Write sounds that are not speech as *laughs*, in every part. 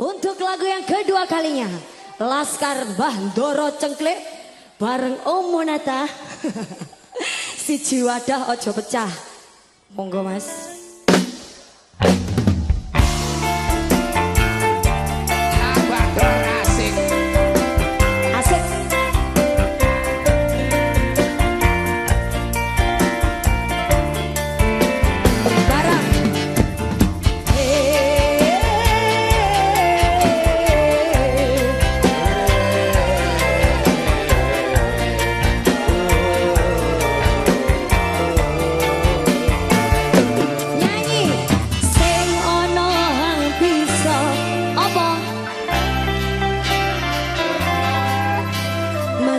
Untuk lagu yang kedua kalinya, Laskar Bandoro Cengklik bareng Om Monata. *laughs* si jiwadah ojo pecah. Monggo Mas.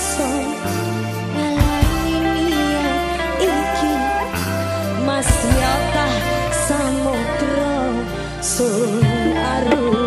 langsung ngalahin yang Mas nyata samudra sun arus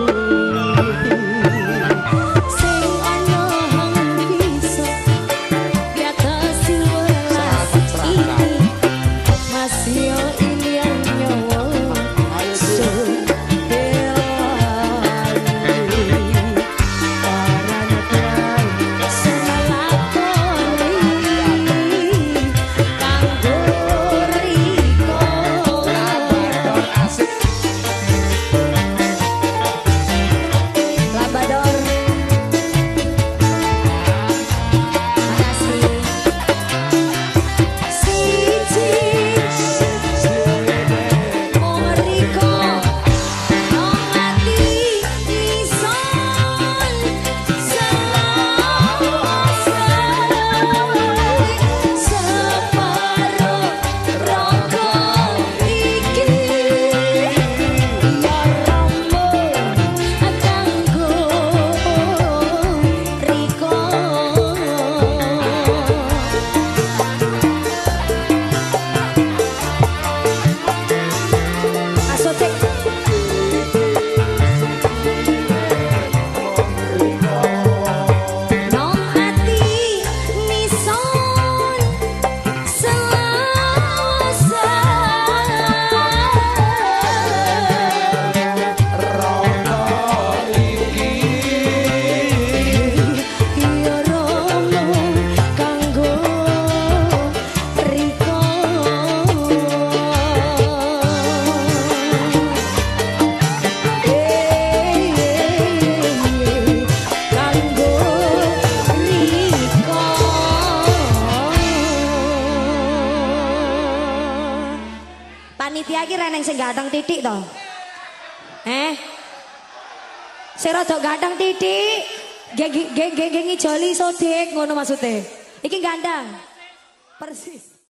panitia iki reneng sing ganteng titik to. Eh? Sing rada ganteng titik. Geng geng geng ngijoli sodik ngono maksude. Iki ganteng. Persis.